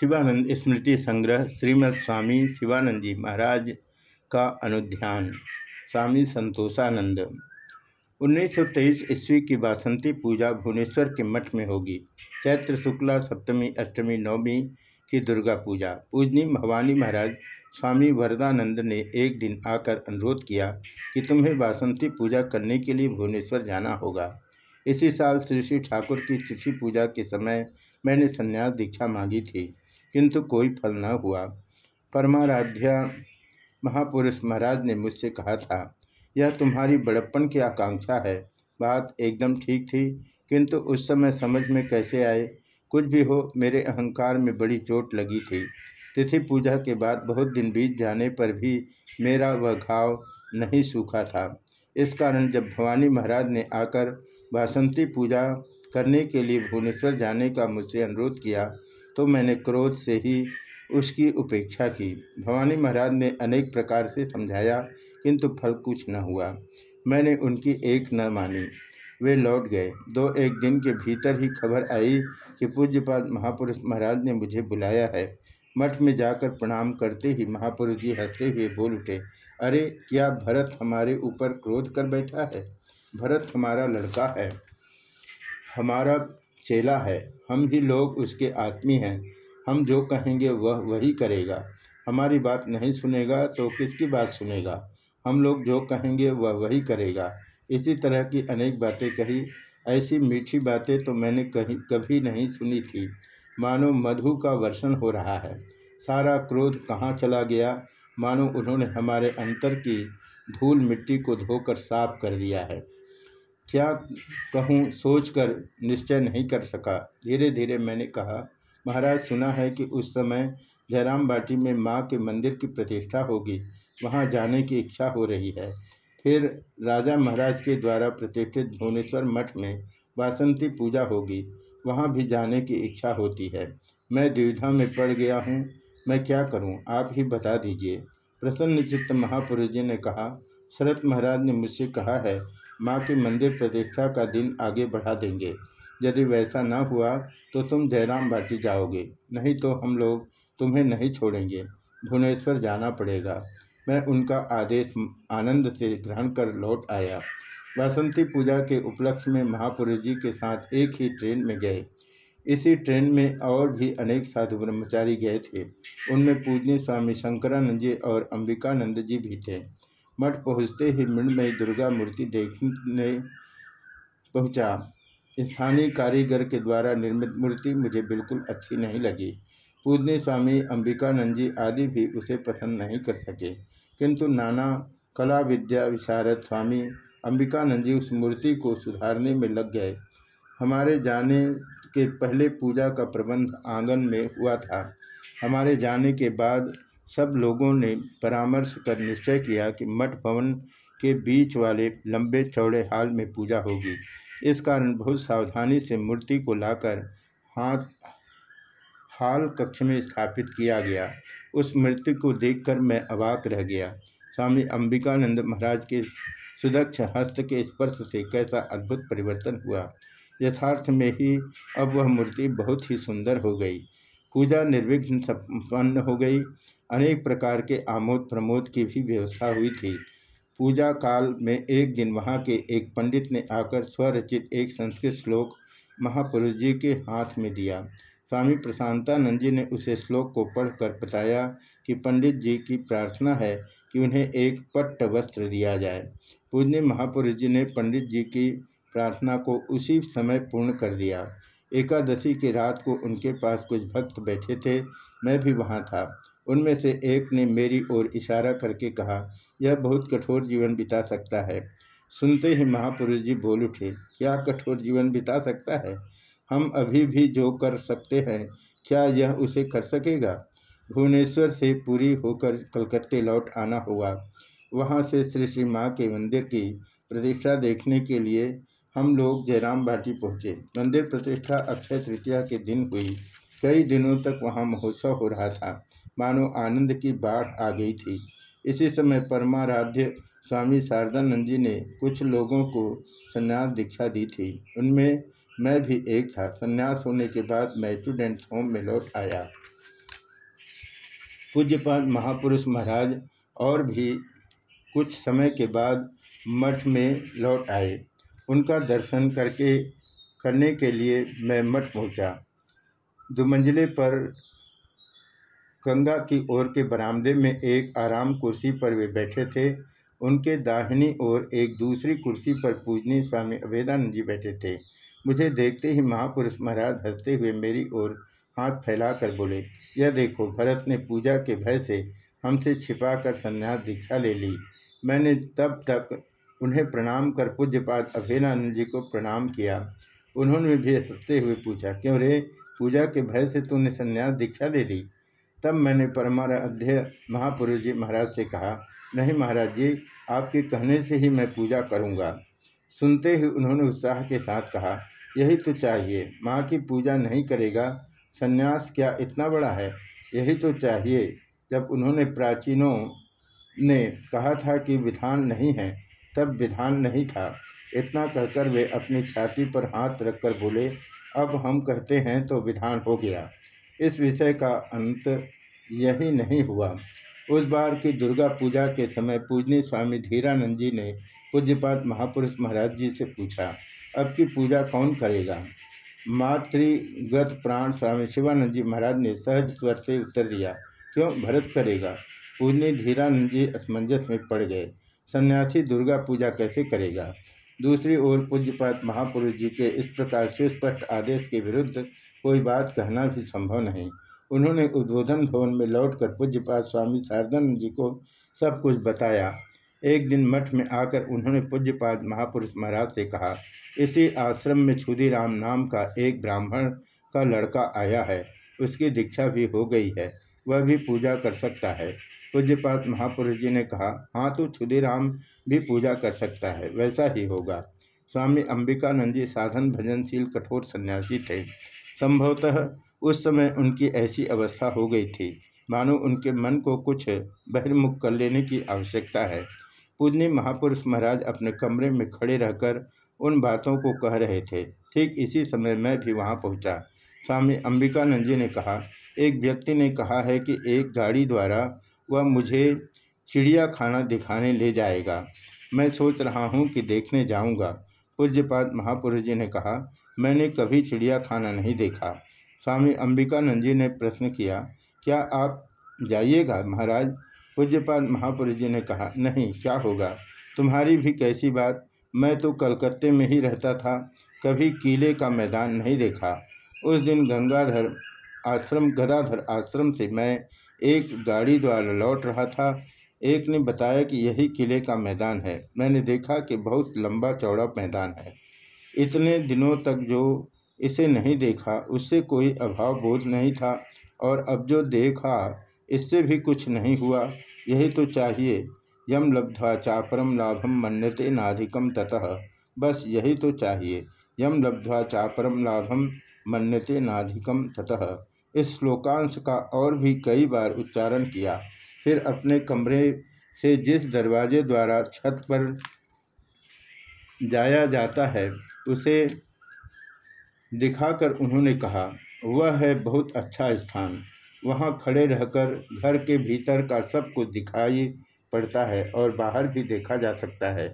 शिवानंद स्मृति संग्रह श्रीमद स्वामी शिवानंद जी महाराज का अनुध्यान। स्वामी संतोषानंद। 1923 ईस्वी की बासंती पूजा भुवनेश्वर के मठ में होगी। चैत्र शुक्ला सप्तमी, अष्टमी नवमी की दुर्गा पूजा। पूजनी भवानी महाराज स्वामी वरदानंद ने एक दिन आकर अनुरोध किया कि तुम्हें बासंती पूजा करने के लिए भुवनेश्वर जाना होगा। इसी साल श्री श्री ठाकुर की तिथि पूजा के समय मैंने संन्यास दीक्षा मांगी थी। किंतु कोई फल न हुआ। परमाराध्या महापुरुष महाराज ने मुझसे कहा था, यह तुम्हारी बड़प्पन की आकांक्षा है। बात एकदम ठीक थी, किंतु उस समय समझ में कैसे आए? कुछ भी हो, मेरे अहंकार में बड़ी चोट लगी थी। तिथि पूजा के बाद बहुत दिन बीत जाने पर भी मेरा वह घाव नहीं सूखा था। इस कारण जब भवानी महाराज ने आकर बासंती पूजा करने के लिए भुवनेश्वर जाने का मुझसे अनुरोध किया तो मैंने क्रोध से ही उसकी उपेक्षा की। भवानी महाराज ने अनेक प्रकार से समझाया, किंतु फल कुछ न हुआ। मैंने उनकी एक न मानी। वे लौट गए। दो एक दिन के भीतर ही खबर आई कि पूज्यपाद महापुरुष महाराज ने मुझे बुलाया है। मठ में जाकर प्रणाम करते ही महापुरुष जी हँसते हुए बोल उठे, अरे, क्या भरत हमारे ऊपर क्रोध कर बैठा है? भरत हमारा लड़का है। हमारा चेला है। हम ही लोग उसके आत्मी हैं। हम जो कहेंगे वह वही करेगा। हमारी बात नहीं सुनेगा तो किसकी बात सुनेगा? हम लोग जो कहेंगे वह वही करेगा। इसी तरह की अनेक बातें कही। ऐसी मीठी बातें तो मैंने कहीं कभी नहीं सुनी थी। मानो मधु का वर्षण हो रहा है। सारा क्रोध कहाँ चला गया? मानो उन्होंने हमारे अंतर की धूल मिट्टी को धोकर साफ़ कर दिया है। क्या कहूँ सोचकर निश्चय नहीं कर सका। धीरे धीरे मैंने कहा, महाराज, सुना है कि उस समय जयराम बाटी में माँ के मंदिर की प्रतिष्ठा होगी। वहाँ जाने की इच्छा हो रही है। फिर राजा महाराज के द्वारा प्रतिष्ठित भुवनेश्वर मठ में वासंती पूजा होगी। वहाँ भी जाने की इच्छा होती है। मैं द्विधा में पड़ गया हूँ। मैं क्या करूँ? आप ही बता दीजिए। प्रसन्न चित्त महापुरुष जी ने कहा, शरत महाराज ने मुझसे कहा है माँ के मंदिर प्रतिष्ठा का दिन आगे बढ़ा देंगे। यदि वैसा न हुआ तो तुम जयराम बाटी जाओगे, नहीं तो हम लोग तुम्हें नहीं छोड़ेंगे। भुवनेश्वर जाना पड़ेगा। मैं उनका आदेश, आनंद से ग्रहण कर लौट आया। वासंती पूजा के उपलक्ष्य में महापुरुष जी के साथ एक ही ट्रेन में गए। इसी ट्रेन में और भी अनेक साधु ब्रह्मचारी गए थे। उनमें पूजनीय स्वामी शंकरानंद जी और अंबिकानंद जी भी थे। मठ पहुँचते ही मृणमयी दुर्गा मूर्ति देखने पहुँचा। स्थानीय कारीगर के द्वारा निर्मित मूर्ति मुझे बिल्कुल अच्छी नहीं लगी। पूजनीय स्वामी अंबिकानंद जी आदि भी उसे पसंद नहीं कर सके। किंतु नाना कला विद्या विशारद स्वामी अंबिकानंद जी उस मूर्ति को सुधारने में लग गए। हमारे जाने के पहले पूजा का प्रबंध आँगन में हुआ था। हमारे जाने के बाद सब लोगों ने परामर्श कर निश्चय किया कि मठ भवन के बीच वाले लंबे चौड़े हाल में पूजा होगी। इस कारण बहुत सावधानी से मूर्ति को लाकर हाथ, हाल कक्ष में स्थापित किया गया। उस मूर्ति को देखकर मैं अवाक रह गया। स्वामी अंबिकानंद महाराज के सुदक्ष हस्त के स्पर्श से कैसा अद्भुत परिवर्तन हुआ। यथार्थ में ही अब वह मूर्ति बहुत ही सुंदर हो गई। पूजा निर्विघ्न संपन्न हो गई। अनेक प्रकार के आमोद प्रमोद की भी व्यवस्था हुई थी। पूजा काल में एक दिन वहाँ के एक पंडित ने आकर स्वरचित एक संस्कृत श्लोक महापुरुष जी के हाथ में दिया। स्वामी प्रशांतानंद जी ने उसे श्लोक को पढ़कर बताया कि पंडित जी की प्रार्थना है कि उन्हें एक पट्ट वस्त्र दिया जाए। पूजने महापुरुष जी ने पंडित जी की प्रार्थना को उसी समय पूर्ण कर दिया। एकादशी की रात को उनके पास कुछ भक्त बैठे थे। मैं भी वहाँ था। उनमें से एक ने मेरी ओर इशारा करके कहा, यह बहुत कठोर जीवन बिता सकता है सुनते ही महापुरुष जी बोल उठे, क्या कठोर जीवन बिता सकता है? हम अभी भी जो कर सकते हैं, क्या यह उसे कर सकेगा भुवनेश्वर से पूरी होकर कलकत्ते लौट आना होगा वहाँ से श्री श्री माँ के मंदिर की प्रतिष्ठा देखने के लिए हम लोग जयराम भाटी पहुँचे। मंदिर प्रतिष्ठा अक्षय तृतीया के दिन हुई। कई दिनों तक वहाँ महोत्सव हो रहा था। मानो आनंद की बाढ़ आ गई थी। इसी समय परमाराध्य स्वामी शारदानंद जी ने कुछ लोगों को संन्यास दीक्षा दी थी। उनमें मैं भी एक था। संन्यास होने के बाद मैं स्टूडेंट्स होम में लौट आया। पूज्यपाद महापुरुष महाराज और भी कुछ समय के बाद मठ में लौट आए। उनका दर्शन करके, करने के लिए मैं मठ पहुँचा। दुमंजिले पर गंगा की ओर के बरामदे में एक आराम कुर्सी पर वे बैठे थे। उनके दाहिनी ओर एक दूसरी कुर्सी पर पूजनी स्वामी अभेदानंद जी बैठे थे। मुझे देखते ही महापुरुष महाराज हँसते हुए मेरी ओर हाथ फैलाकर बोले, यह देखो, भरत ने पूजा के भय से हमसे छिपाकर संन्यास दीक्षा ले ली। मैंने तब तक उन्हें प्रणाम कर पूज्यपाद अभेदानंद जी को प्रणाम किया। उन्होंने भी हँसते हुए पूछा, क्यों रे? पूजा के भय से तूने संन्यास दीक्षा ले ली तब मैंने परमाराध्य महापुरुष जी महाराज से कहा, नहीं महाराज जी, आपके कहने से ही मैं पूजा करूँगा। सुनते ही उन्होंने उत्साह के साथ कहा, यही तो चाहिए, माँ की पूजा नहीं करेगा, संन्यास क्या इतना बड़ा है? यही तो चाहिए। जब उन्होंने प्राचीनों ने कहा था कि विधान नहीं है तब विधान नहीं था। इतना कहकर वे अपनी छाती पर हाथ रखकर बोले, अब हम कहते हैं तो विधान हो गया। इस विषय का अंत यही नहीं हुआ। उस बार की दुर्गा पूजा के समय पूजनी स्वामी धीरानंद जी ने पूज्यपात महापुरुष महाराज जी से पूछा, अब की पूजा कौन करेगा? मातृगत प्राण स्वामी शिवानंद जी महाराज ने सहज स्वर से उत्तर दिया, क्यों? भरत करेगा। पूजनी धीरानंद जी असमंजस में पड़ गए। सन्यासी दुर्गा पूजा कैसे करेगा? दूसरी ओर पूज्यपात महापुरुष जी के इस प्रकार सुस्पष्ट आदेश के विरुद्ध कोई बात कहना भी संभव नहीं। उन्होंने उद्बोधन भवन में लौटकर पूज्यपात स्वामी शारदानंद जी को सब कुछ बताया। एक दिन मठ में आकर उन्होंने पूज्यपाद महापुरुष महाराज से कहा, इसी आश्रम में छुदीराम नाम का एक ब्राह्मण का लड़का आया है। उसकी दीक्षा भी हो गई है। वह भी पूजा कर सकता है। पूज्यपात महापुरुष जी ने कहा हाँ तो छुदीराम भी पूजा कर सकता है, वैसा ही होगा। स्वामी अंबिकानंद जी साधन भजनशील कठोर सन्यासी थे। संभवतः उस समय उनकी ऐसी अवस्था हो गई थी। मानो उनके मन को कुछ बहिर्मुख कर लेने की आवश्यकता है। पूजनी महापुरुष महाराज अपने कमरे में खड़े रहकर उन बातों को कह रहे थे। ठीक इसी समय मैं भी वहाँ पहुँचा। स्वामी अंबिकानंद जी ने कहा एक व्यक्ति ने कहा है कि एक गाड़ी द्वारा वह मुझे चिड़िया खाना दिखाने ले जाएगा। मैं सोच रहा हूँ कि देखने जाऊँगा। पूज्यपाद महापुरुष जी ने कहा, मैंने कभी चिड़िया खाना नहीं देखा। स्वामी अंबिकानंद जी ने प्रश्न किया, क्या आप जाइएगा महाराज? पूज्यपाल महापुरुष जी ने कहा, नहीं, क्या होगा? तुम्हारी भी कैसी बात। मैं तो कलकत्ते में ही रहता था, कभी किले का मैदान नहीं देखा। उस दिन गंगाधर आश्रम, गदाधर आश्रम से मैं एक गाड़ी द्वारा लौट रहा था। एक ने बताया कि यही किले का मैदान है। मैंने देखा कि बहुत लंबा चौड़ा मैदान है। इतने दिनों तक जो इसे नहीं देखा, उससे कोई अभाव बोध नहीं था और अब जो देखा, इससे भी कुछ नहीं हुआ। यही तो चाहिए। यम लब्ध्वा चापरम लाभम मन्यते नाधिकम ततः। बस यही तो चाहिए। यम लब्ध्वा चापरम लाभम मन्यते नाधिकम ततः। इस श्लोकांश का और भी कई बार उच्चारण किया। फिर अपने कमरे से जिस दरवाजे द्वारा छत पर जाया जाता है, उसे दिखाकर उन्होंने कहा, वह है बहुत अच्छा स्थान। वहाँ खड़े रहकर घर के भीतर का सब कुछ दिखाई पड़ता है और बाहर भी देखा जा सकता है।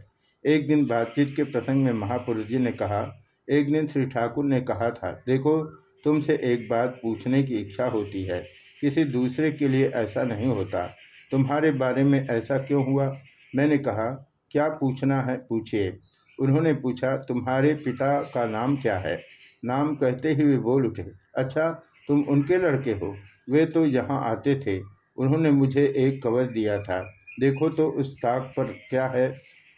एक दिन बातचीत के प्रसंग में महापुरुष जी ने कहा, एक दिन श्री ठाकुर ने कहा था, देखो तुमसे एक बात पूछने की इच्छा होती है। किसी दूसरे के लिए ऐसा नहीं होता। तुम्हारे बारे में ऐसा क्यों हुआ? मैंने कहा, क्या पूछना है पूछिए। उन्होंने पूछा, तुम्हारे पिता का नाम क्या है? नाम कहते ही वे बोल उठे अच्छा तुम उनके लड़के हो। वे तो यहाँ आते थे। उन्होंने मुझे एक कवच दिया था। देखो तो उस ताक पर क्या है।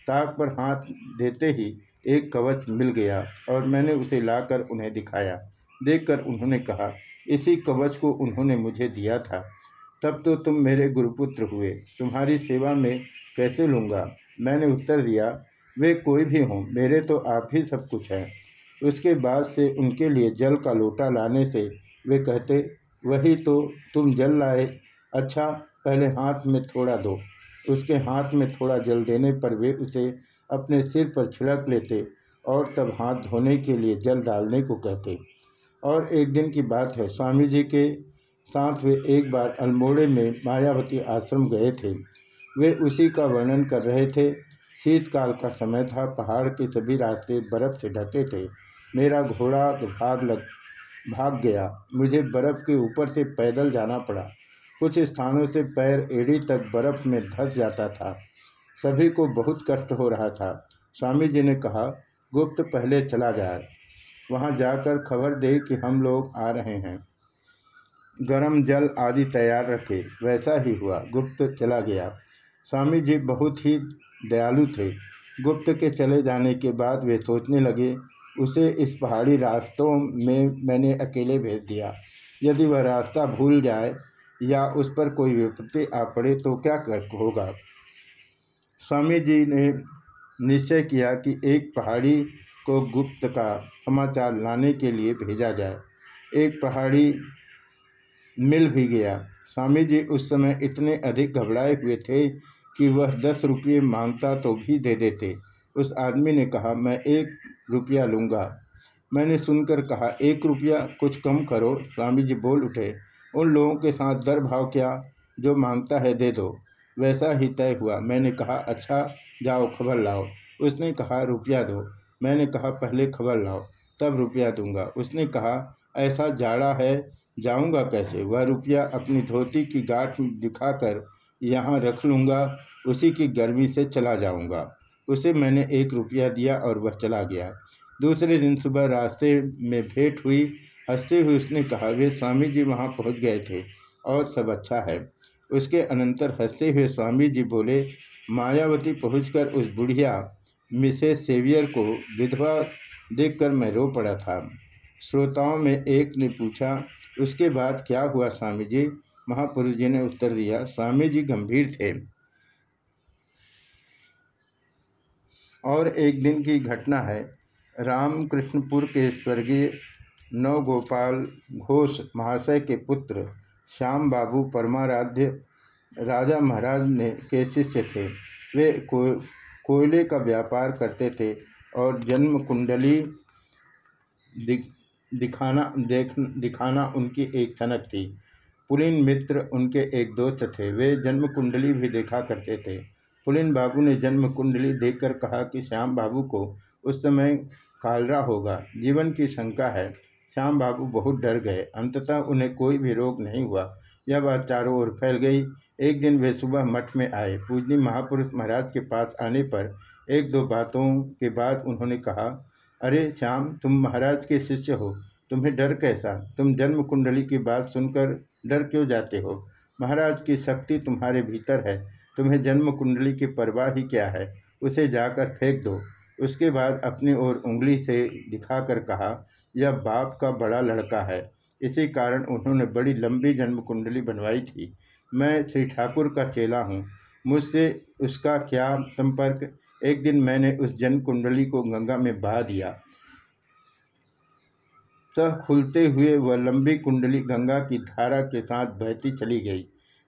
ताक पर हाथ देते ही एक कवच मिल गया और मैंने उसे लाकर उन्हें दिखाया। देखकर उन्होंने कहा, इसी कवच को उन्होंने मुझे दिया था। तब तो तुम मेरे गुरुपुत्र हुए। तुम्हारी सेवा में कैसे लूँगा? मैंने उत्तर दिया, वे कोई भी हों, मेरे तो आप ही सब कुछ हैं। उसके बाद से उनके लिए जल का लोटा लाने से वे कहते, वही तो तुम जल लाए। अच्छा पहले हाथ में थोड़ा दो। उसके हाथ में थोड़ा जल देने पर वे उसे अपने सिर पर छिड़क लेते और तब हाथ धोने के लिए जल डालने को कहते। और एक दिन की बात है। स्वामी जी के साथ वे एक बार अल्मोड़े में मायावती आश्रम गए थे। वे उसी का वर्णन कर रहे थे। शीतकाल का समय था। पहाड़ के सभी रास्ते बर्फ़ से ढके थे। मेरा घोड़ा भाग लग, भाग गया। मुझे बर्फ़ के ऊपर से पैदल जाना पड़ा। कुछ स्थानों से पैर एड़ी तक बर्फ़ में धस जाता था। सभी को बहुत कष्ट हो रहा था। स्वामी जी ने कहा, गुप्त पहले चला जाए वहाँ जाकर खबर दे कि हम लोग आ रहे हैं। गरम जल आदि तैयार रखे, वैसा ही हुआ। गुप्त चला गया। स्वामी जी बहुत ही दयालु थे। गुप्त के चले जाने के बाद वे सोचने लगे, उसे इस पहाड़ी रास्तों में मैंने अकेले भेज दिया। यदि वह रास्ता भूल जाए या उस पर कोई विपत्ति आ पड़े तो क्या कर होगा? स्वामी जी ने निश्चय किया कि एक पहाड़ी को गुप्त का समाचार लाने के लिए भेजा जाए। एक पहाड़ी मिल भी गया। स्वामी जी उस समय इतने अधिक घबराए हुए थे कि वह दस रुपये माँगता तो भी दे देते। उस आदमी ने कहा, मैं एक रुपया लूँगा। मैंने सुनकर कहा, एक रुपया कुछ कम करो। स्वामी जी बोल उठे, उन लोगों के साथ दर भाव क्या? जो माँगता है दे दो। वैसा ही तय हुआ। मैंने कहा अच्छा जाओ, खबर लाओ। उसने कहा, रुपया दो। मैंने कहा, पहले खबर लाओ, तब रुपया दूँगा। उसने कहा, ऐसा जाड़ा है, जाऊँगा कैसे? वह रुपया अपनी धोती की गांठ दिखाकर यहाँ रख लूँगा, उसी की गर्मी से चला जाऊँगा। उसे मैंने एक रुपया दिया और वह चला गया। दूसरे दिन सुबह रास्ते में भेंट हुई। हँसते हुए उसने कहा, वे स्वामी जी वहाँ पहुँच गए थे और सब अच्छा है। उसके अनंतर हँसते हुए स्वामी जी बोले, मायावती पहुंचकर उस बुढ़िया मिसेस सेवियर को विधवा देखकर मैं रो पड़ा था। श्रोताओं में एक ने पूछा, उसके बाद क्या हुआ स्वामी जी महापुरुष जी ने उत्तर दिया स्वामी जी गंभीर थे। और एक दिन की घटना है। रामकृष्णपुर के स्वर्गीय नवगोपाल घोष महाशय के पुत्र श्याम बाबू परमाराध्य राजा महाराज ने के शिष्य थे। वे को कोयले का व्यापार करते थे और जन्म कुंडली दिख, दिखाना, देख, दिखाना उनकी एक सनक थी। पुलिन मित्र उनके एक दोस्त थे, वे जन्म कुंडली भी देखा करते थे। पुलिन बाबू ने जन्म कुंडली देखकर कहा कि श्याम बाबू को उस समय कालरा होगा, जीवन की शंका है। श्याम बाबू बहुत डर गए, अंततः उन्हें कोई भी रोग नहीं हुआ। यह बात चारों ओर फैल गई। एक दिन वे सुबह मठ में आए। पूजनी महापुरुष महाराज के पास आने पर एक दो बातों के बाद उन्होंने कहा, अरे श्याम, तुम महाराज के शिष्य हो। तुम्हें डर कैसा? तुम जन्म कुंडली की बात सुनकर डर क्यों जाते हो? महाराज की शक्ति तुम्हारे भीतर है। तुम्हें जन्म कुंडली की परवाह ही क्या है? उसे जाकर फेंक दो। उसके बाद अपनी ओर उंगली से दिखाकर कहा, यह बाप का बड़ा लड़का है। इसी कारण उन्होंने बड़ी लंबी जन्म कुंडली बनवाई थी। मैं श्री ठाकुर का चेला हूँ। मुझसे उसका क्या संपर्क? एक दिन मैंने उस जन्म कुंडली को गंगा में बहा दिया। तह खुलते हुए वह लंबी कुंडली गंगा की धारा के साथ बहती चली गई।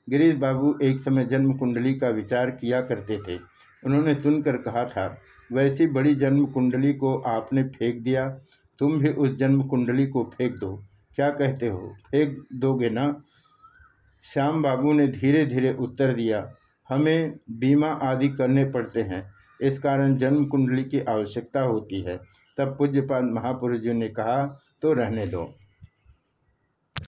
गिरीश बाबू एक समय जन्म कुंडली का विचार किया करते थे। उन्होंने सुनकर कहा था, वैसी बड़ी जन्म कुंडली को आपने फेंक दिया। तुम भी उस जन्म कुंडली को फेंक दो। क्या कहते हो? फेंक दोगे ना? श्याम बाबू ने धीरे धीरे उत्तर दिया, हमें बीमा आदि करने पड़ते हैं। इस कारण जन्म कुंडली की आवश्यकता होती है। तब पूज्यपाद महापुरुष जी ने कहा तो रहने दो।